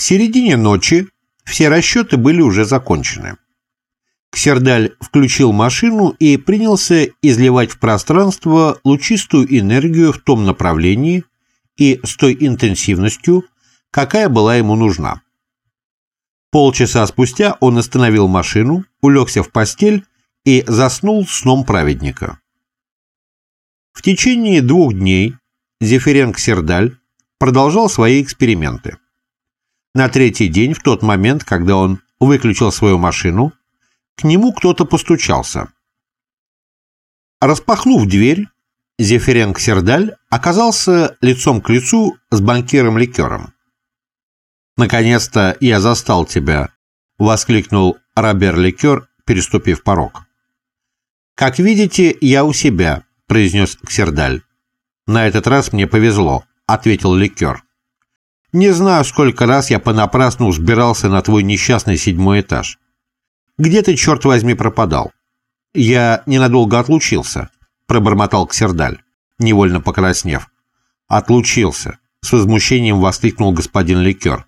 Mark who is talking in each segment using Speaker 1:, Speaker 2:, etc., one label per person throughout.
Speaker 1: К середине ночи все расчеты были уже закончены. Ксердаль включил машину и принялся изливать в пространство лучистую энергию в том направлении и с той интенсивностью, какая была ему нужна. Полчаса спустя он остановил машину, улегся в постель и заснул сном праведника. В течение двух дней Зефирен Ксердаль продолжал свои эксперименты. На третий день, в тот момент, когда он выключил свою машину, к нему кто-то постучался. Распахнув дверь, Зефирен Ксердаль оказался лицом к лицу с банкиром Ликером. «Наконец-то я застал тебя!» — воскликнул Робер Ликер, переступив порог. «Как видите, я у себя», — произнес Ксердаль. «На этот раз мне повезло», — ответил Ликер. «Не знаю, сколько раз я понапрасну взбирался на твой несчастный седьмой этаж. Где ты, черт возьми, пропадал?» «Я ненадолго отлучился», — пробормотал Ксердаль, невольно покраснев. «Отлучился», — с возмущением воскликнул господин Ликер.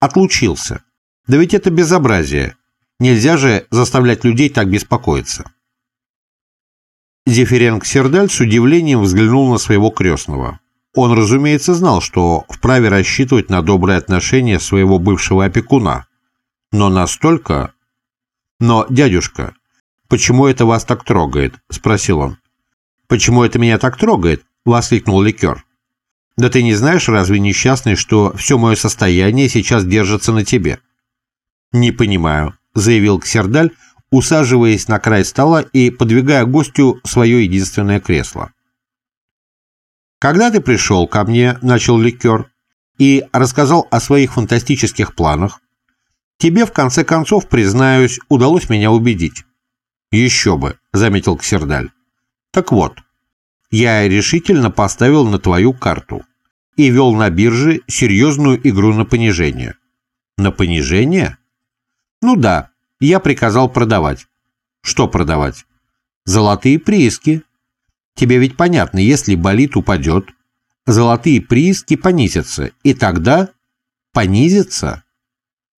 Speaker 1: «Отлучился. Да ведь это безобразие. Нельзя же заставлять людей так беспокоиться». Зефиренко Сердаль с удивлением взглянул на своего крестного. Он, разумеется, знал, что вправе рассчитывать на добрые отношения своего бывшего опекуна. Но настолько... «Но, дядюшка, почему это вас так трогает?» – спросил он. «Почему это меня так трогает?» – воскликнул ликер. «Да ты не знаешь, разве несчастный, что все мое состояние сейчас держится на тебе?» «Не понимаю», – заявил Ксердаль, усаживаясь на край стола и подвигая гостю свое единственное кресло. «Когда ты пришел ко мне, — начал ликер, — и рассказал о своих фантастических планах, тебе, в конце концов, признаюсь, удалось меня убедить». «Еще бы», — заметил Ксердаль. «Так вот, я решительно поставил на твою карту и вел на бирже серьезную игру на понижение». «На понижение?» «Ну да, я приказал продавать». «Что продавать?» «Золотые прииски», Тебе ведь понятно, если болит упадет, золотые прииски понизятся, и тогда понизится.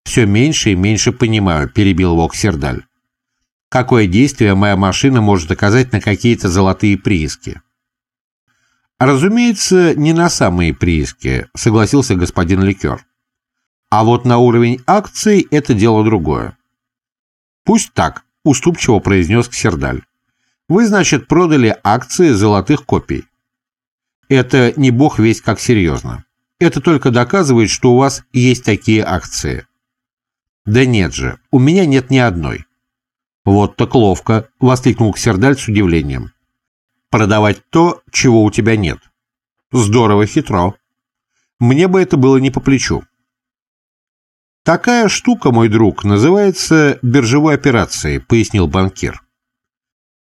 Speaker 1: Все меньше и меньше понимаю, перебил Воксердаль. Какое действие моя машина может оказать на какие-то золотые прииски? Разумеется, не на самые прииски, согласился господин Ликер. А вот на уровень акций это дело другое. Пусть так, уступчиво произнес Ксердаль. Вы, значит, продали акции золотых копий. Это не бог весь как серьезно. Это только доказывает, что у вас есть такие акции. Да нет же, у меня нет ни одной. Вот так ловко, воскликнул Ксердаль с удивлением. Продавать то, чего у тебя нет. Здорово хитро. Мне бы это было не по плечу. Такая штука, мой друг, называется биржевой операцией, пояснил банкир.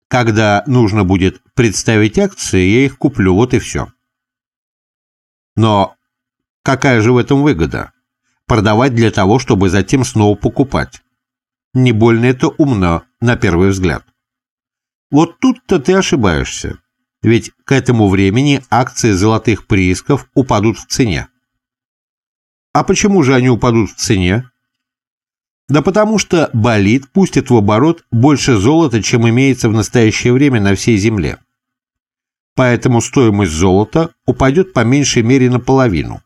Speaker 1: Когда нужно будет представить акции, я их куплю, вот и все. Но какая же в этом выгода? Продавать для того, чтобы затем снова покупать. Не больно это умно, на первый взгляд. Вот тут-то ты ошибаешься. Ведь к этому времени акции золотых приисков упадут в цене. А почему же они упадут в цене? Да потому что болид пустит в оборот больше золота, чем имеется в настоящее время на всей Земле. Поэтому стоимость золота упадет по меньшей мере наполовину.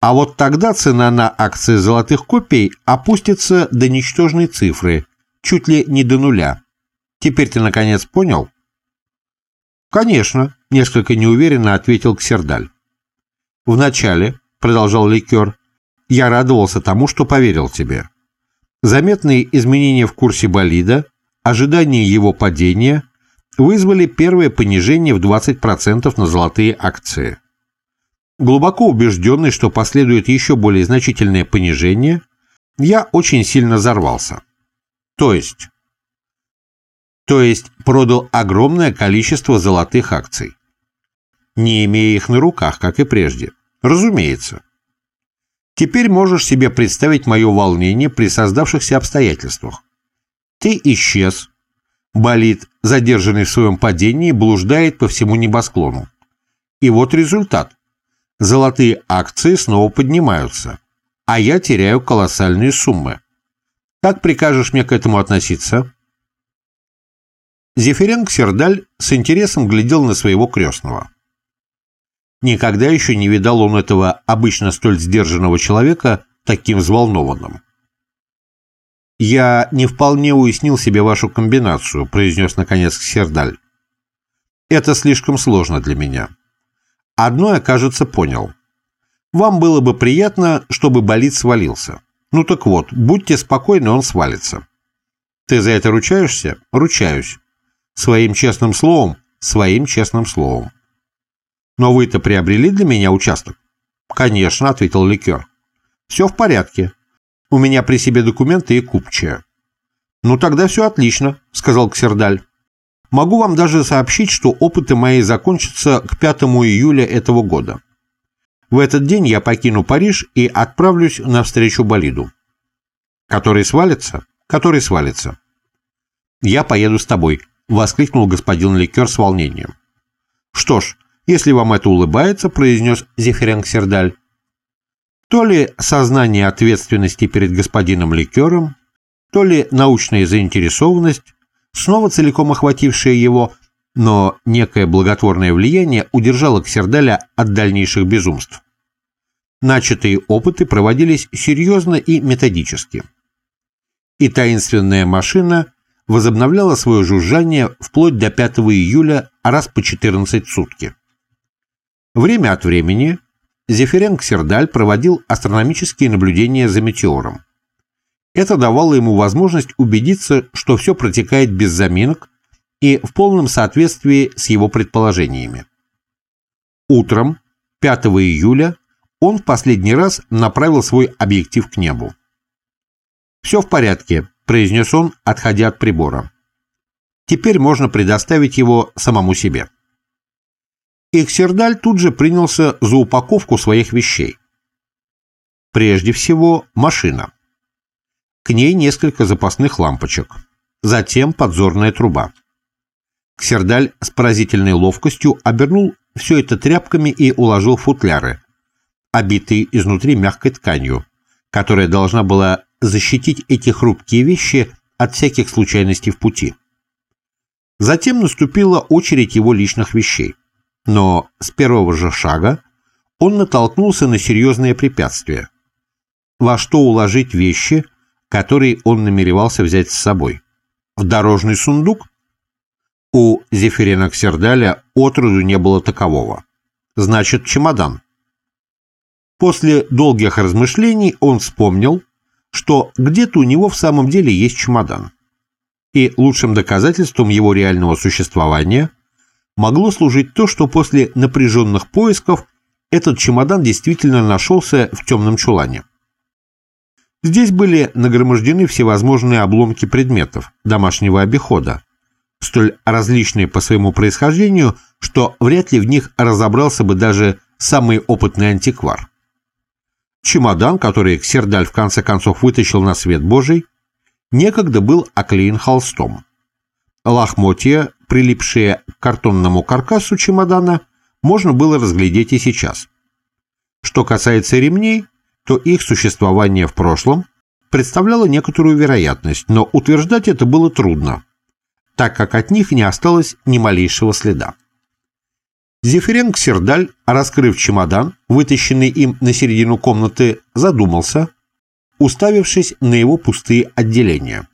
Speaker 1: А вот тогда цена на акции золотых копий опустится до ничтожной цифры, чуть ли не до нуля. Теперь ты наконец понял? Конечно, несколько неуверенно ответил Ксердаль. Вначале, продолжал Ликер, я радовался тому, что поверил тебе. Заметные изменения в курсе болида, ожидание его падения вызвали первое понижение в 20% на золотые акции. Глубоко убежденный, что последует еще более значительное понижение, я очень сильно взорвался. То есть... То есть продал огромное количество золотых акций, не имея их на руках, как и прежде. Разумеется. Теперь можешь себе представить мое волнение при создавшихся обстоятельствах. Ты исчез. Болид, задержанный в своем падении, блуждает по всему небосклону. И вот результат. Золотые акции снова поднимаются. а я теряю колоссальные суммы. Как прикажешь мне к этому относиться?» Зефиренко Сердаль с интересом глядел на своего крестного. Никогда еще не видал он этого обычно столь сдержанного человека таким взволнованным. «Я не вполне уяснил себе вашу комбинацию», — произнес наконец Сердаль. «Это слишком сложно для меня. Одно я, кажется, понял. Вам было бы приятно, чтобы болид свалился. Ну так вот, будьте спокойны, он свалится. Ты за это ручаешься? Ручаюсь. Своим честным словом? Своим честным словом. Но вы-то приобрели для меня участок? Конечно, ответил ликер. Все в порядке. У меня при себе документы и купчая. Ну тогда все отлично, сказал Ксердаль. Могу вам даже сообщить, что опыты мои закончатся к 5 июля этого года. В этот день я покину Париж и отправлюсь навстречу болиду. Который свалится? Который свалится. Я поеду с тобой, воскликнул господин Ликер с волнением. Что ж, если вам это улыбается, произнес Зефиренг Сердаль, то ли сознание ответственности перед господином Ликером, то ли научная заинтересованность, снова целиком охватившая его, но некое благотворное влияние удержало Ксердаля от дальнейших безумств. Начатые опыты проводились серьезно и методически. И таинственная машина возобновляла свое жужжание вплоть до 5 июля раз по 14 сутки. Время от времени Зефиренко Сердаль проводил астрономические наблюдения за метеором. Это давало ему возможность убедиться, что все протекает без заминок и в полном соответствии с его предположениями. Утром 5 июля он в последний раз направил свой объектив к небу. «Все в порядке», – произнес он, отходя от прибора. «Теперь можно предоставить его самому себе». Эксердаль тут же принялся за упаковку своих вещей. Прежде всего, машина. К ней несколько запасных лампочек. Затем подзорная труба. Ксердаль с поразительной ловкостью обернул все это тряпками и уложил футляры, обитые изнутри мягкой тканью, которая должна была защитить эти хрупкие вещи от всяких случайностей в пути. Затем наступила очередь его личных вещей. Но с первого же шага он натолкнулся на серьезные препятствия. Во что уложить вещи, которые он намеревался взять с собой? В дорожный сундук? У Зефирена Ксердаля отроду не было такового. Значит, чемодан. После долгих размышлений он вспомнил, что где-то у него в самом деле есть чемодан. И лучшим доказательством его реального существования могло служить то, что после напряженных поисков этот чемодан действительно нашелся в темном чулане. Здесь были нагромождены всевозможные обломки предметов домашнего обихода, столь различные по своему происхождению, что вряд ли в них разобрался бы даже самый опытный антиквар. Чемодан, который Ксердаль в конце концов вытащил на свет Божий, некогда был оклеен холстом. Лохмотья, прилипшие к картонному каркасу чемодана, можно было разглядеть и сейчас. Что касается ремней, то их существование в прошлом представляло некоторую вероятность, но утверждать это было трудно, так как от них не осталось ни малейшего следа. Зефиренко Сердаль, раскрыв чемодан, вытащенный им на середину комнаты, задумался, уставившись на его пустые отделения.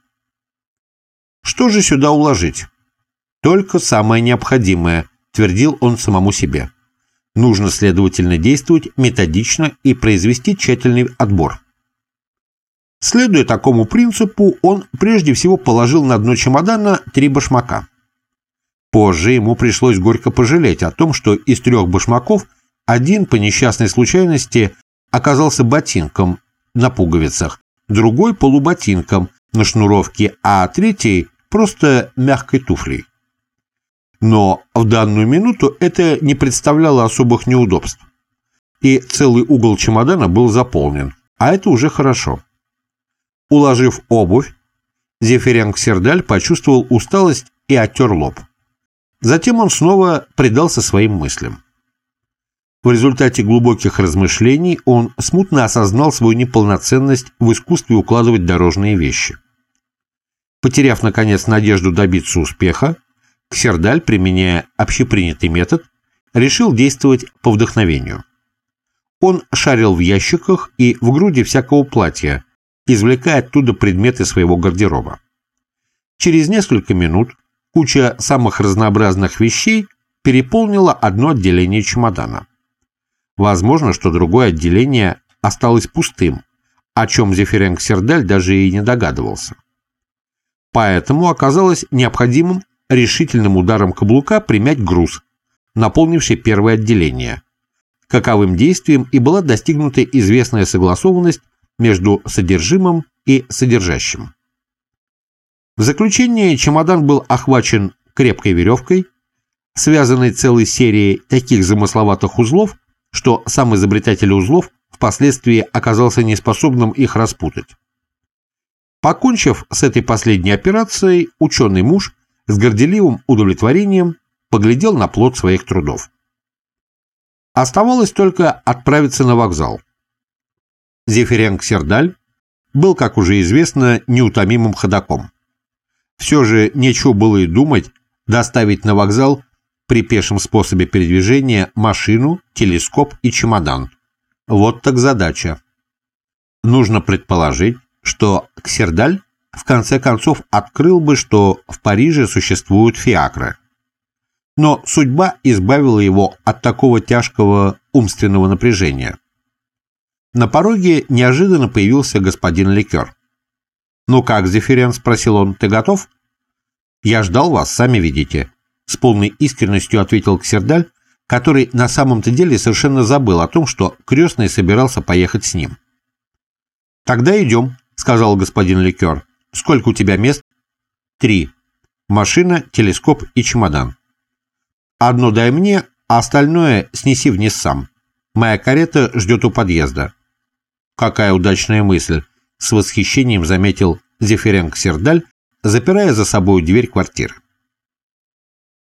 Speaker 1: Что же сюда уложить? Только самое необходимое, твердил он самому себе. Нужно, следовательно, действовать методично и произвести тщательный отбор. Следуя такому принципу, он прежде всего положил на дно чемодана три башмака. Позже ему пришлось горько пожалеть о том, что из трех башмаков один по несчастной случайности оказался ботинком на пуговицах, другой полуботинком на шнуровке, а третий просто мягкой туфлей. Но в данную минуту это не представляло особых неудобств. И целый угол чемодана был заполнен, а это уже хорошо. Уложив обувь, Зефиренко Сердаль почувствовал усталость и оттер лоб. Затем он снова предался своим мыслям. В результате глубоких размышлений он смутно осознал свою неполноценность в искусстве укладывать дорожные вещи. Потеряв, наконец, надежду добиться успеха, Ксердаль, применяя общепринятый метод, решил действовать по вдохновению. Он шарил в ящиках и в груди всякого платья, извлекая оттуда предметы своего гардероба. Через несколько минут куча самых разнообразных вещей переполнила одно отделение чемодана. Возможно, что другое отделение осталось пустым, о чем Зефиренко Сердаль даже и не догадывался. Поэтому оказалось необходимым решительным ударом каблука примять груз, наполнивший первое отделение. Каковым действием и была достигнута известная согласованность между содержимым и содержащим. В заключение чемодан был охвачен крепкой веревкой, связанной целой серией таких замысловатых узлов, что сам изобретатель узлов впоследствии оказался неспособным их распутать. Покончив с этой последней операцией, ученый муж с горделивым удовлетворением поглядел на плод своих трудов. Оставалось только отправиться на вокзал. Зефиренко Сердаль был, как уже известно, неутомимым ходаком. Все же нечего было и думать доставить на вокзал при пешем способе передвижения машину, телескоп и чемодан. Вот так задача. Нужно предположить, что Ксердаль в конце концов открыл бы, что в Париже существуют фиакры. Но судьба избавила его от такого тяжкого умственного напряжения. На пороге неожиданно появился господин Ликер. «Ну как, Зефирен?» – спросил он. «Ты готов?» «Я ждал вас, сами видите», – с полной искренностью ответил Ксердаль, который на самом-то деле совершенно забыл о том, что крестный собирался поехать с ним. «Тогда идем», — сказал господин Ликер. «Сколько у тебя мест?» «Три. Машина, телескоп и чемодан. Одно дай мне, а остальное снеси вниз сам. Моя карета ждет у подъезда». «Какая удачная мысль!» — с восхищением заметил Зефиренко Сердаль, запирая за собой дверь квартиры.